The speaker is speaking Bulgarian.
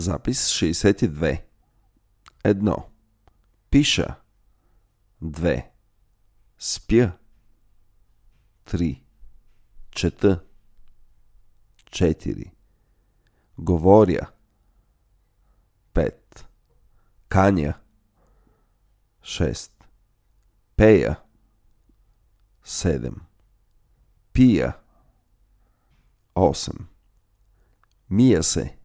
Запис 62. 1. Пиша. 2. Спя. 3. Чета. 4. Говоря. 5. Каня. 6. Пея. 7. Пия. 8. Мия се. 9.